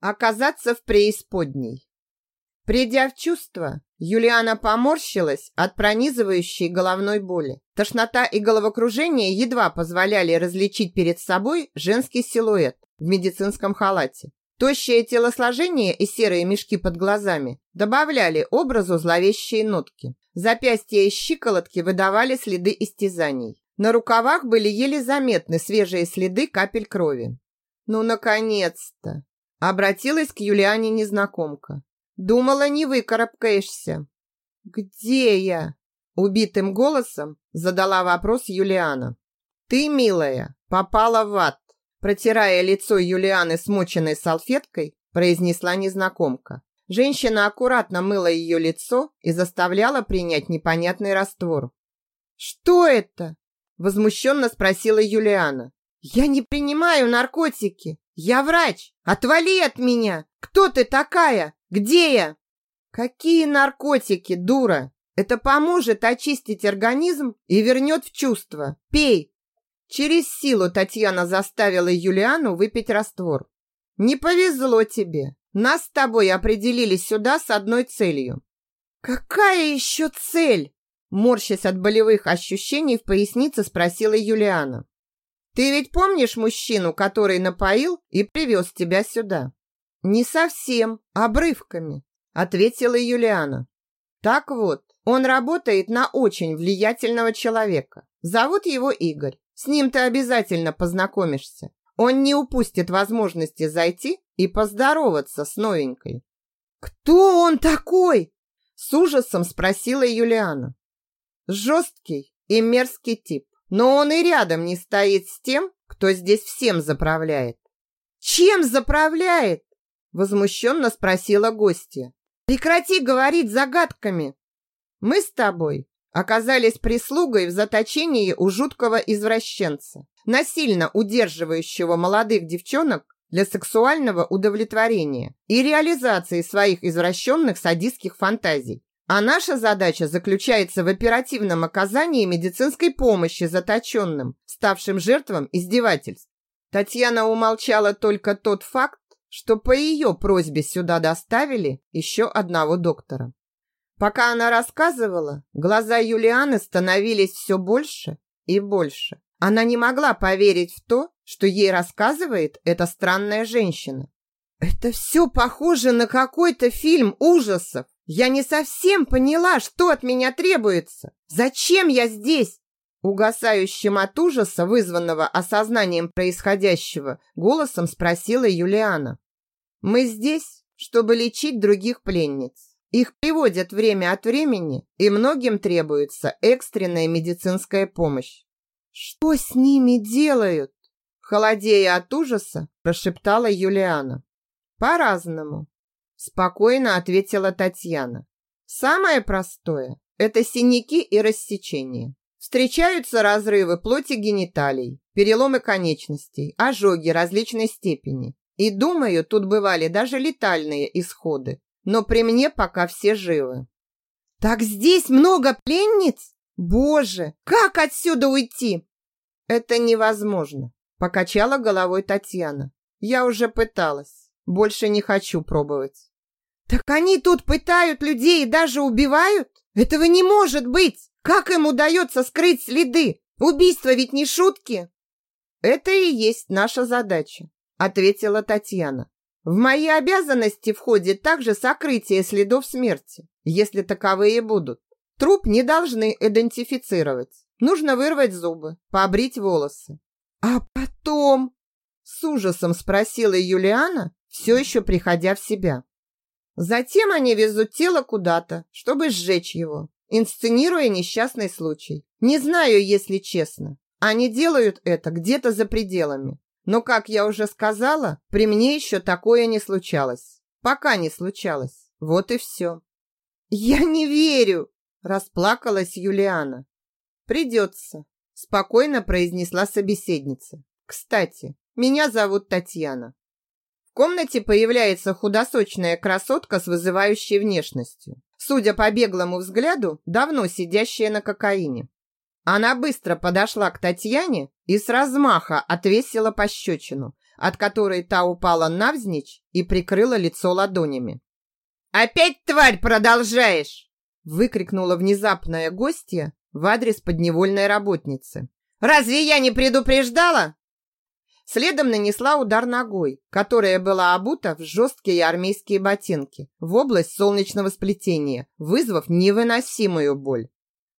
Оказаться в преисподней. Придя в чувство, Юлиана поморщилась от пронизывающей головной боли. Тошнота и головокружение едва позволяли различить перед собой женский силуэт в медицинском халате. Тощее телосложение и серые мешки под глазами добавляли образу зловещие нотки. Запястья и щиколотки выдавали следы истязаний. На рукавах были еле заметны свежие следы капель крови. «Ну, наконец-то!» Обратилась к Юлиане незнакомка. Думала, не выкарабкаешься. Где я? Убитым голосом задала вопрос Юлиана. Ты, милая, попала в ад. Протирая лицо Юлианы смоченной салфеткой, произнесла незнакомка. Женщина аккуратно мыла ее лицо и заставляла принять непонятный раствор. «Что это?» – возмущенно спросила Юлиана. «Я не принимаю наркотики. Я врач. Отвали от меня. Кто ты такая? Где я? Какие наркотики, дура? Это поможет очистить организм и вернет в чувство. Пей. Через силу Татьяна заставила Юлиану выпить раствор. Не повезло тебе. Нас с тобой определили сюда с одной целью. Какая еще цель? Морщась от болевых ощущений в пояснице, спросила Юлиана. Ты ведь помнишь мужчину, который напоил и привез тебя сюда? Не совсем, обрывками, ответила Юлиана. Так вот, он работает на очень влиятельного человека. Зовут его Игорь. С ним ты обязательно познакомишься. Он не упустит возможности зайти и поздороваться с новенькой. Кто он такой? С ужасом спросила Юлиана. Жесткий и мерзкий тип. Но он и рядом не стоит с тем, кто здесь всем заправляет. Чем заправляет? Возмущенно спросила гостья. Прекрати говорить загадками. Мы с тобой оказались прислугой в заточении у жуткого извращенца, насильно удерживающего молодых девчонок для сексуального удовлетворения и реализации своих извращенных садистских фантазий. А наша задача заключается в оперативном оказании медицинской помощи заточенным, ставшим жертвам издевательств. Татьяна умолчала только тот факт, что по ее просьбе сюда доставили еще одного доктора. Пока она рассказывала, глаза Юлианы становились все больше и больше. Она не могла поверить в то, что ей рассказывает эта странная женщина. «Это все похоже на какой-то фильм ужасов!» Я не совсем поняла, что от меня требуется. Зачем я здесь? Угасающим от ужаса, вызванного осознанием происходящего, голосом спросила Юлиана. Мы здесь, чтобы лечить других пленниц. Их приводят время от времени, и многим требуется экстренная медицинская помощь. Что с ними делают? Холодея от ужаса, прошептала Юлиана. По-разному. Спокойно ответила Татьяна. Самое простое – это синяки и рассечения. Встречаются разрывы плоти гениталий, переломы конечностей, ожоги различной степени. И думаю, тут бывали даже летальные исходы. Но при мне пока все живы. Так здесь много пленниц? Боже, как отсюда уйти? Это невозможно, покачала головой Татьяна. Я уже пыталась. Больше не хочу пробовать. Так они тут пытают людей и даже убивают? Этого не может быть! Как им удается скрыть следы? Убийство ведь не шутки. Это и есть наша задача, ответила Татьяна. В мои обязанности входит также сокрытие следов смерти, если таковые будут. Труп не должны идентифицировать. Нужно вырвать зубы, побрить волосы. А потом, с ужасом спросила Юлиана, все еще приходя в себя. Затем они везут тело куда-то, чтобы сжечь его, инсценируя несчастный случай. Не знаю, если честно. Они делают это где-то за пределами. Но, как я уже сказала, при мне еще такое не случалось. Пока не случалось. Вот и все. «Я не верю!» – расплакалась Юлиана. «Придется», – спокойно произнесла собеседница. «Кстати, меня зовут Татьяна комнате появляется худосочная красотка с вызывающей внешностью. Судя по беглому взгляду, давно сидящая на кокаине. Она быстро подошла к Татьяне и с размаха отвесила пощечину, от которой та упала навзничь и прикрыла лицо ладонями. «Опять, тварь, продолжаешь!» выкрикнула внезапная гостья в адрес подневольной работницы. «Разве я не предупреждала?» Следом нанесла удар ногой, которая была обута в жесткие армейские ботинки в область солнечного сплетения, вызвав невыносимую боль.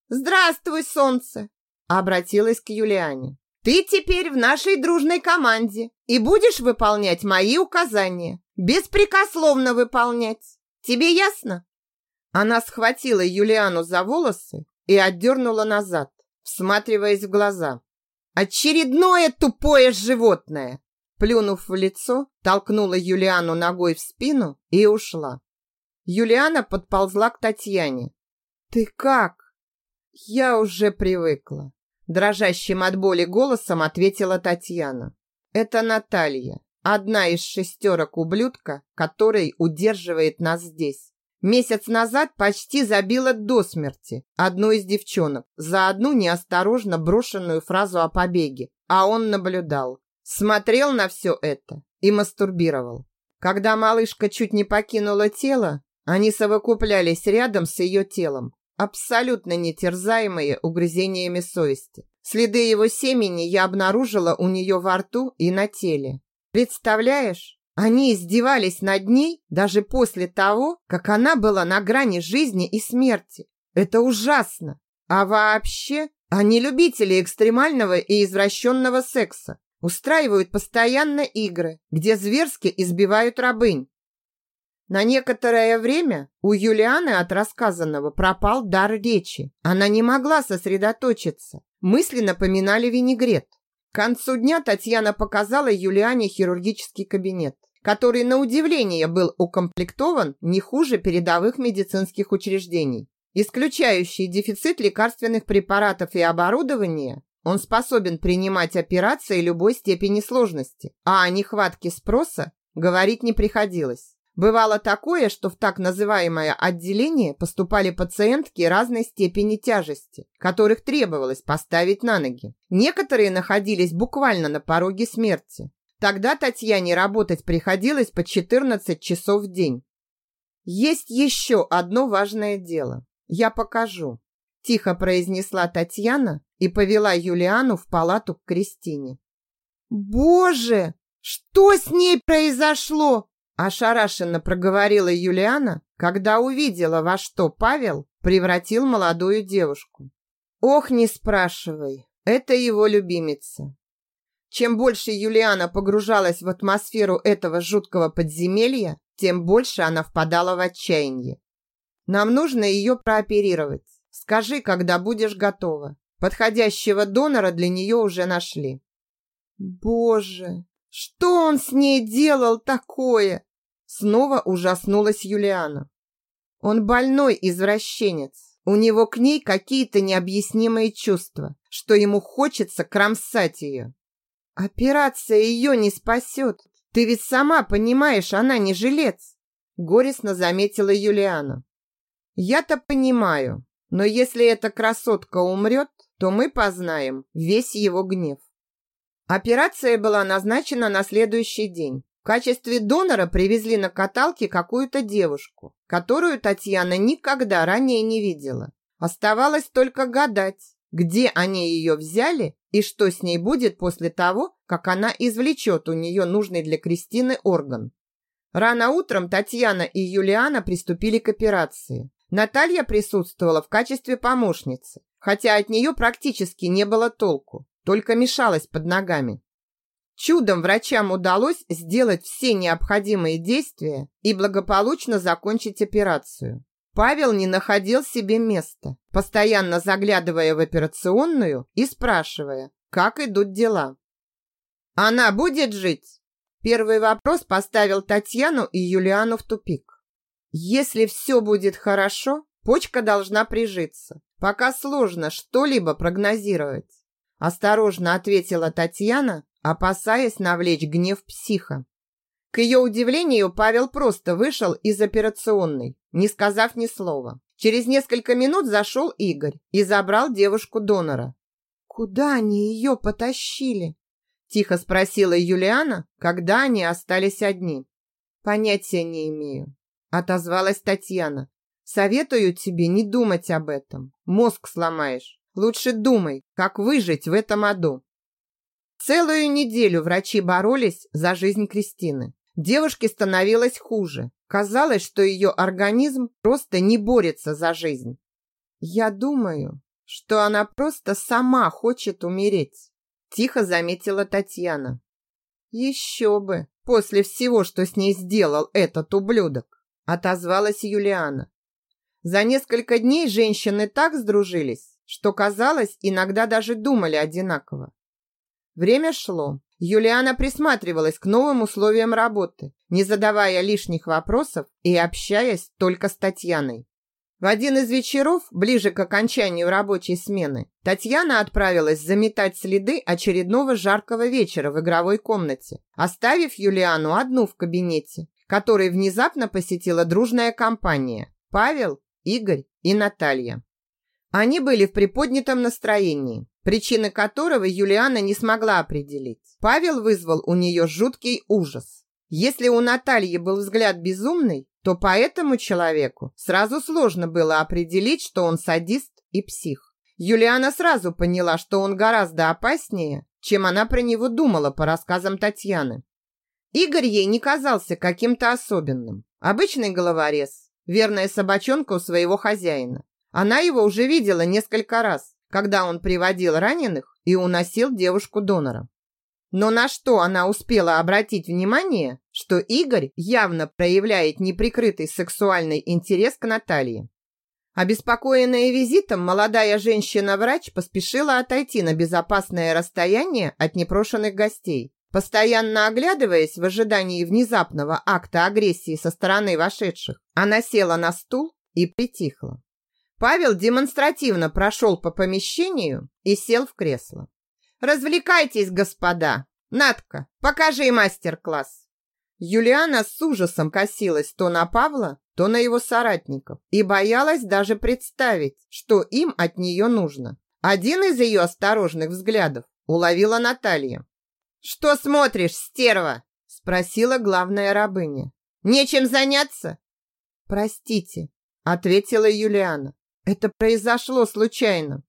«Здравствуй, солнце!» обратилась к Юлиане. «Ты теперь в нашей дружной команде и будешь выполнять мои указания, беспрекословно выполнять. Тебе ясно?» Она схватила Юлиану за волосы и отдернула назад, всматриваясь в глаза. Очередное тупое животное! Плюнув в лицо, толкнула Юлиану ногой в спину и ушла. Юлиана подползла к Татьяне. «Ты как?» «Я уже привыкла», – дрожащим от боли голосом ответила Татьяна. «Это Наталья, одна из шестерок ублюдка, который удерживает нас здесь. Месяц назад почти забила до смерти одну из девчонок за одну неосторожно брошенную фразу о побеге, а он наблюдал, смотрел на все это и мастурбировал. Когда малышка чуть не покинула тело, они совокуплялись рядом с ее телом, абсолютно нетерзаемые угрызениями совести. Следы его семени я обнаружила у нее во рту и на теле. Представляешь? Они издевались над ней даже после того, как она была на грани жизни и смерти. Это ужасно. А вообще, они любители экстремального и извращенного секса. Устраивают постоянно игры, где зверски избивают рабынь. На некоторое время у Юлианы от рассказанного пропал дар речи. Она не могла сосредоточиться. Мысли напоминали винегрет. К концу дня Татьяна показала Юлиане хирургический кабинет, который, на удивление, был укомплектован не хуже передовых медицинских учреждений. Исключающий дефицит лекарственных препаратов и оборудования, он способен принимать операции любой степени сложности, а о нехватке спроса говорить не приходилось. Бывало такое, что в так называемое отделение поступали пациентки разной степени тяжести, которых требовалось поставить на ноги. Некоторые находились буквально на пороге смерти. Тогда Татьяне работать приходилось по 14 часов в день. Есть еще одно важное дело. Я покажу. Тихо произнесла Татьяна и повела Юлиану в палату к Кристине. Боже, что с ней произошло? Ошарашенно проговорила Юлиана, когда увидела, во что Павел превратил молодую девушку. Ох, не спрашивай, это его любимица. Чем больше Юлиана погружалась в атмосферу этого жуткого подземелья, тем больше она впадала в отчаяние. Нам нужно ее прооперировать. Скажи, когда будешь готова. Подходящего донора для нее уже нашли. Боже, что он с ней делал такое? Снова ужаснулась Юлиана. Он больной извращенец. У него к ней какие-то необъяснимые чувства, что ему хочется кромсать ее. Операция ее не спасет. Ты ведь сама понимаешь, она не жилец. Горестно заметила Юлиана. Я-то понимаю, но если эта красотка умрет, то мы познаем весь его гнев. Операция была назначена на следующий день. В качестве донора привезли на каталке какую-то девушку, которую Татьяна никогда ранее не видела. Оставалось только гадать, где они ее взяли и что с ней будет после того, как она извлечет у нее нужный для Кристины орган. Рано утром Татьяна и Юлиана приступили к операции. Наталья присутствовала в качестве помощницы, хотя от нее практически не было толку, только мешалась под ногами. Чудом врачам удалось сделать все необходимые действия и благополучно закончить операцию. Павел не находил себе места, постоянно заглядывая в операционную и спрашивая, как идут дела. «Она будет жить?» Первый вопрос поставил Татьяну и Юлиану в тупик. «Если все будет хорошо, почка должна прижиться. Пока сложно что-либо прогнозировать», осторожно ответила Татьяна, опасаясь навлечь гнев психа. К ее удивлению, Павел просто вышел из операционной, не сказав ни слова. Через несколько минут зашел Игорь и забрал девушку-донора. «Куда они ее потащили?» Тихо спросила Юлиана, когда они остались одни. Понятия не имею. Отозвалась Татьяна. Советую тебе не думать об этом. Мозг сломаешь. Лучше думай, как выжить в этом аду. Целую неделю врачи боролись за жизнь Кристины. Девушке становилось хуже. Казалось, что ее организм просто не борется за жизнь. Я думаю, что она просто сама хочет умереть. Тихо заметила Татьяна. Еще бы, после всего, что с ней сделал этот ублюдок, отозвалась Юлиана. За несколько дней женщины так сдружились, что, казалось, иногда даже думали одинаково. Время шло. Юлиана присматривалась к новым условиям работы, не задавая лишних вопросов и общаясь только с Татьяной. В один из вечеров, ближе к окончанию рабочей смены, Татьяна отправилась заметать следы очередного жаркого вечера в игровой комнате, оставив Юлиану одну в кабинете, который внезапно посетила дружная компания – Павел, Игорь и Наталья. Они были в приподнятом настроении, причины которого Юлиана не смогла определить. Павел вызвал у нее жуткий ужас. Если у Натальи был взгляд безумный, то по этому человеку сразу сложно было определить, что он садист и псих. Юлиана сразу поняла, что он гораздо опаснее, чем она про него думала по рассказам Татьяны. Игорь ей не казался каким-то особенным. Обычный головорез, верная собачонка у своего хозяина. Она его уже видела несколько раз, когда он приводил раненых и уносил девушку-донора. Но на что она успела обратить внимание, что Игорь явно проявляет неприкрытый сексуальный интерес к Наталье. Обеспокоенная визитом, молодая женщина-врач поспешила отойти на безопасное расстояние от непрошенных гостей, постоянно оглядываясь в ожидании внезапного акта агрессии со стороны вошедших. Она села на стул и притихла. Павел демонстративно прошел по помещению и сел в кресло. Развлекайтесь, господа. Натка, покажи мастер-класс. Юлиана с ужасом косилась то на Павла, то на его соратников и боялась даже представить, что им от нее нужно. Один из ее осторожных взглядов уловила Наталья. «Что смотришь, стерва?» – спросила главная рабыня. «Нечем заняться?» «Простите», – ответила Юлиана. «Это произошло случайно».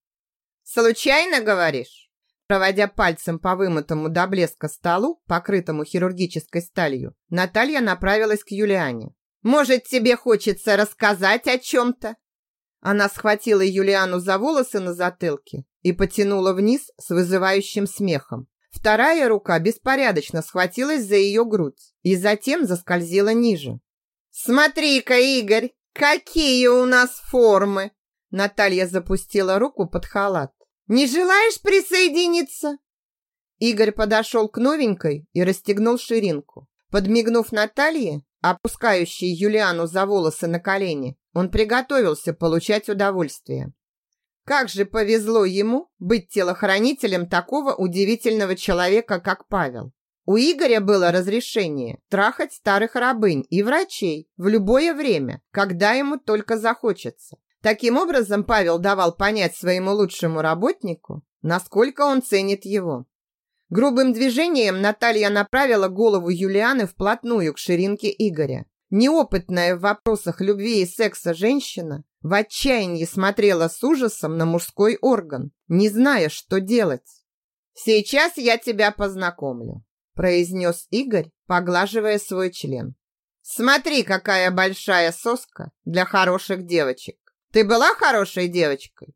«Случайно, говоришь?» Проводя пальцем по вымытому до блеска столу, покрытому хирургической сталью, Наталья направилась к Юлиане. «Может, тебе хочется рассказать о чем-то?» Она схватила Юлиану за волосы на затылке и потянула вниз с вызывающим смехом. Вторая рука беспорядочно схватилась за ее грудь и затем заскользила ниже. «Смотри-ка, Игорь, какие у нас формы!» Наталья запустила руку под халат. Не желаешь присоединиться?» Игорь подошел к новенькой и расстегнул ширинку. Подмигнув Наталье, опускающей Юлиану за волосы на колени, он приготовился получать удовольствие. Как же повезло ему быть телохранителем такого удивительного человека, как Павел. У Игоря было разрешение трахать старых рабынь и врачей в любое время, когда ему только захочется. Таким образом, Павел давал понять своему лучшему работнику, насколько он ценит его. Грубым движением Наталья направила голову Юлианы вплотную к ширинке Игоря. Неопытная в вопросах любви и секса женщина в отчаянии смотрела с ужасом на мужской орган, не зная, что делать. «Сейчас я тебя познакомлю», – произнес Игорь, поглаживая свой член. «Смотри, какая большая соска для хороших девочек. Ты была хорошей девочкой?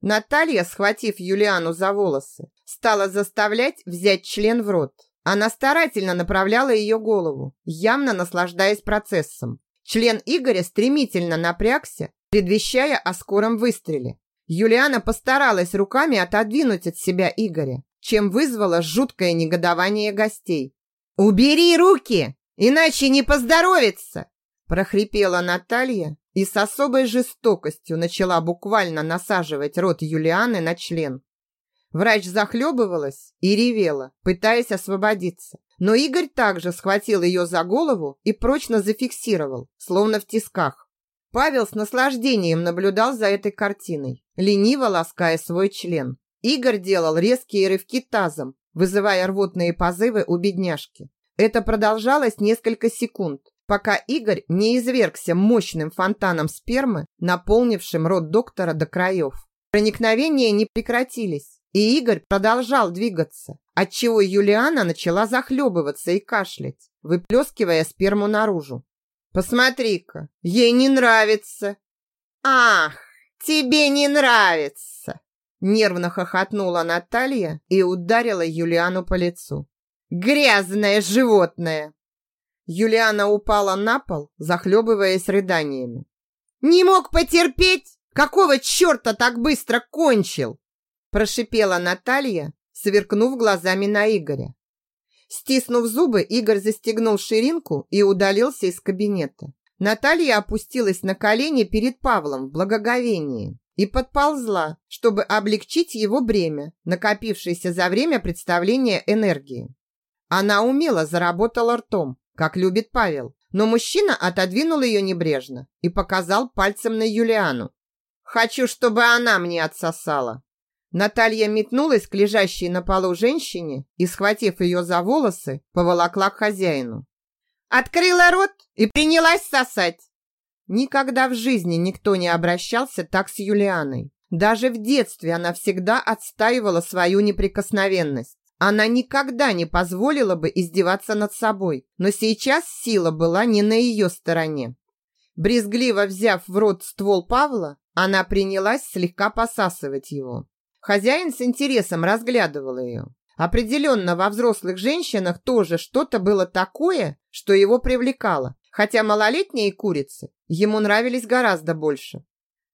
Наталья, схватив Юлиану за волосы, стала заставлять взять член в рот. Она старательно направляла ее голову, явно наслаждаясь процессом. Член Игоря стремительно напрягся, предвещая о скором выстреле. Юлиана постаралась руками отодвинуть от себя Игоря, чем вызвала жуткое негодование гостей. «Убери руки, иначе не поздоровится!» прохрипела Наталья, и с особой жестокостью начала буквально насаживать рот Юлианы на член. Врач захлебывалась и ревела, пытаясь освободиться. Но Игорь также схватил ее за голову и прочно зафиксировал, словно в тисках. Павел с наслаждением наблюдал за этой картиной, лениво лаская свой член. Игорь делал резкие рывки тазом, вызывая рвотные позывы у бедняжки. Это продолжалось несколько секунд, пока Игорь не извергся мощным фонтаном спермы, наполнившим рот доктора до краев. Проникновения не прекратились, и Игорь продолжал двигаться, отчего Юлиана начала захлебываться и кашлять, выплескивая сперму наружу. «Посмотри-ка, ей не нравится!» «Ах, тебе не нравится!» Нервно хохотнула Наталья и ударила Юлиану по лицу. «Грязное животное!» Юлиана упала на пол, захлебываясь рыданиями. «Не мог потерпеть? Какого черта так быстро кончил?» Прошипела Наталья, сверкнув глазами на Игоря. Стиснув зубы, Игорь застегнул ширинку и удалился из кабинета. Наталья опустилась на колени перед Павлом в благоговении и подползла, чтобы облегчить его бремя, накопившееся за время представления энергии. Она умело заработала ртом, как любит Павел, но мужчина отодвинул ее небрежно и показал пальцем на Юлиану. «Хочу, чтобы она мне отсосала». Наталья метнулась к лежащей на полу женщине и, схватив ее за волосы, поволокла к хозяину. «Открыла рот и принялась сосать!» Никогда в жизни никто не обращался так с Юлианой. Даже в детстве она всегда отстаивала свою неприкосновенность. Она никогда не позволила бы издеваться над собой, но сейчас сила была не на ее стороне. Брезгливо взяв в рот ствол Павла, она принялась слегка посасывать его. Хозяин с интересом разглядывал ее. Определенно во взрослых женщинах тоже что-то было такое, что его привлекало, хотя малолетние курицы ему нравились гораздо больше.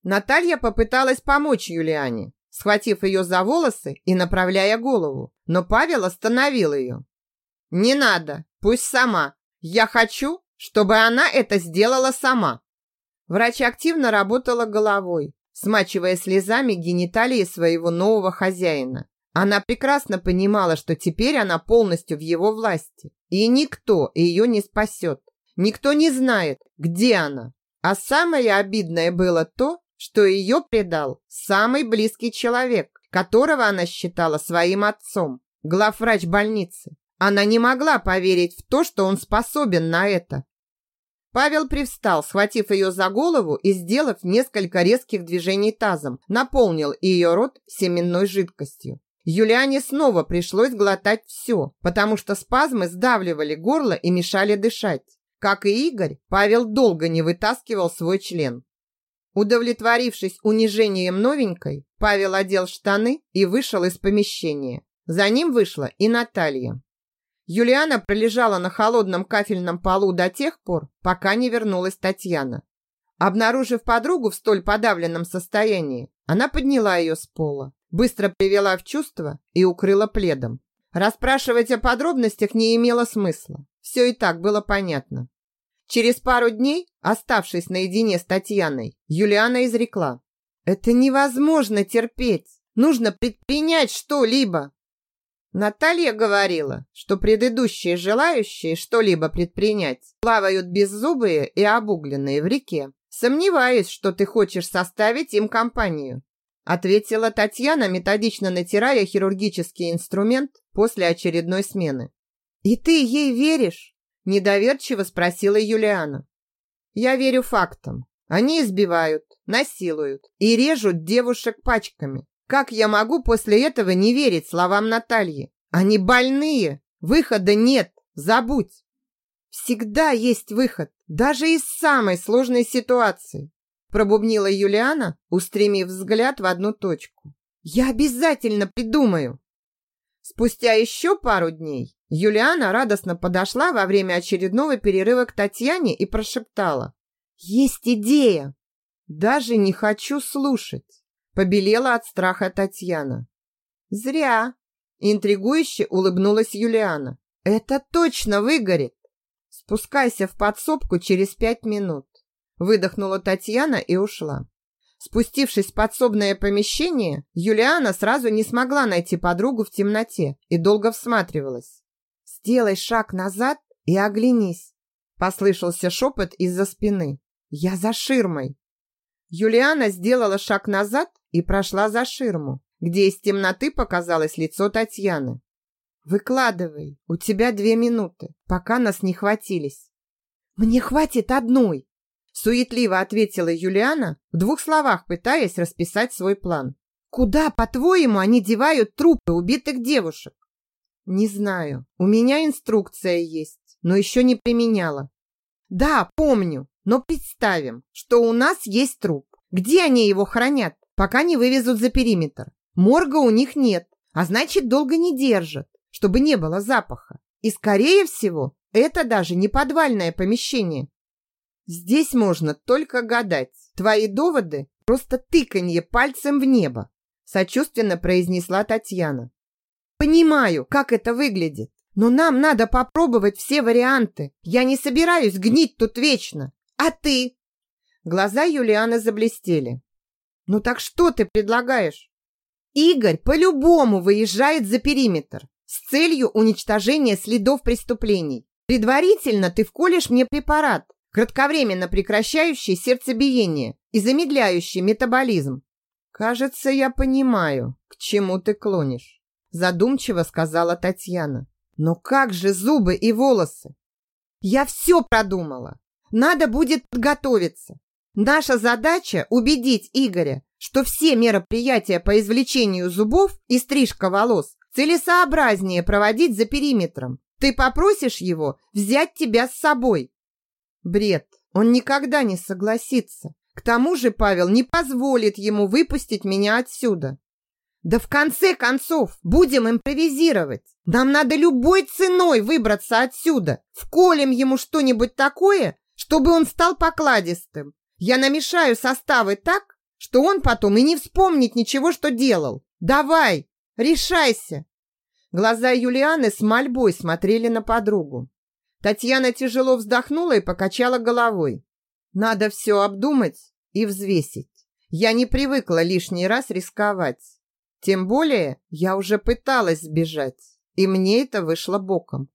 Наталья попыталась помочь Юлиане, схватив ее за волосы и направляя голову, но Павел остановил ее. «Не надо, пусть сама. Я хочу, чтобы она это сделала сама». Врач активно работала головой, смачивая слезами гениталии своего нового хозяина. Она прекрасно понимала, что теперь она полностью в его власти, и никто ее не спасет. Никто не знает, где она. А самое обидное было то, что ее предал самый близкий человек, которого она считала своим отцом, главврач больницы. Она не могла поверить в то, что он способен на это. Павел привстал, схватив ее за голову и, сделав несколько резких движений тазом, наполнил ее рот семенной жидкостью. Юлиане снова пришлось глотать все, потому что спазмы сдавливали горло и мешали дышать. Как и Игорь, Павел долго не вытаскивал свой член. Удовлетворившись унижением новенькой, Павел одел штаны и вышел из помещения. За ним вышла и Наталья. Юлиана пролежала на холодном кафельном полу до тех пор, пока не вернулась Татьяна. Обнаружив подругу в столь подавленном состоянии, она подняла ее с пола, быстро привела в чувство и укрыла пледом. Расспрашивать о подробностях не имело смысла. Все и так было понятно. Через пару дней, оставшись наедине с Татьяной, Юлиана изрекла. «Это невозможно терпеть. Нужно предпринять что-либо». Наталья говорила, что предыдущие желающие что-либо предпринять плавают беззубые и обугленные в реке. Сомневаюсь, что ты хочешь составить им компанию, ответила Татьяна, методично натирая хирургический инструмент после очередной смены. И ты ей веришь? Недоверчиво спросила Юлиана. Я верю фактам. Они избивают, насилуют и режут девушек пачками. Как я могу после этого не верить словам Натальи? Они больные. Выхода нет. Забудь. Всегда есть выход, даже из самой сложной ситуации. Пробубнила Юлиана, устремив взгляд в одну точку. Я обязательно придумаю. Спустя еще пару дней Юлиана радостно подошла во время очередного перерыва к Татьяне и прошептала. «Есть идея!» «Даже не хочу слушать!» Побелела от страха Татьяна. «Зря!» Интригующе улыбнулась Юлиана. «Это точно выгорит!» «Спускайся в подсобку через пять минут!» Выдохнула Татьяна и ушла. Спустившись в подсобное помещение, Юлиана сразу не смогла найти подругу в темноте и долго всматривалась. «Сделай шаг назад и оглянись», – послышался шепот из-за спины. «Я за ширмой». Юлиана сделала шаг назад и прошла за ширму, где из темноты показалось лицо Татьяны. Выкладывай, у тебя две минуты, пока нас не хватились. Мне хватит одной, суетливо ответила Юлиана, в двух словах пытаясь расписать свой план. Куда, по-твоему, они девают трупы убитых девушек? Не знаю. У меня инструкция есть, но еще не применяла. Да, помню, но представим, что у нас есть труп. Где они его хранят, пока не вывезут за периметр? Морга у них нет, а значит, долго не держат, чтобы не было запаха. И, скорее всего, это даже не подвальное помещение. Здесь можно только гадать. Твои доводы – просто тыканье пальцем в небо, сочувственно произнесла Татьяна. Понимаю, как это выглядит, но нам надо попробовать все варианты. Я не собираюсь гнить тут вечно. А ты? Глаза Юлианы заблестели. Ну так что ты предлагаешь? Игорь по-любому выезжает за периметр с целью уничтожения следов преступлений. Предварительно ты вколешь мне препарат, кратковременно прекращающий сердцебиение и замедляющий метаболизм. Кажется, я понимаю, к чему ты клонишь, задумчиво сказала Татьяна. Но как же зубы и волосы? Я все продумала. Надо будет подготовиться. Наша задача убедить Игоря, что все мероприятия по извлечению зубов и стрижка волос целесообразнее проводить за периметром. Ты попросишь его взять тебя с собой. Бред. Он никогда не согласится. К тому же Павел не позволит ему выпустить меня отсюда. Да в конце концов, будем импровизировать. Нам надо любой ценой выбраться отсюда. Вколем ему что-нибудь такое, чтобы он стал покладистым. Я намешаю составы так, что он потом и не вспомнит ничего, что делал. Давай, решайся. Глаза Юлианы с мольбой смотрели на подругу. Татьяна тяжело вздохнула и покачала головой. Надо все обдумать и взвесить. Я не привыкла лишний раз рисковать. Тем более я уже пыталась сбежать, и мне это вышло боком.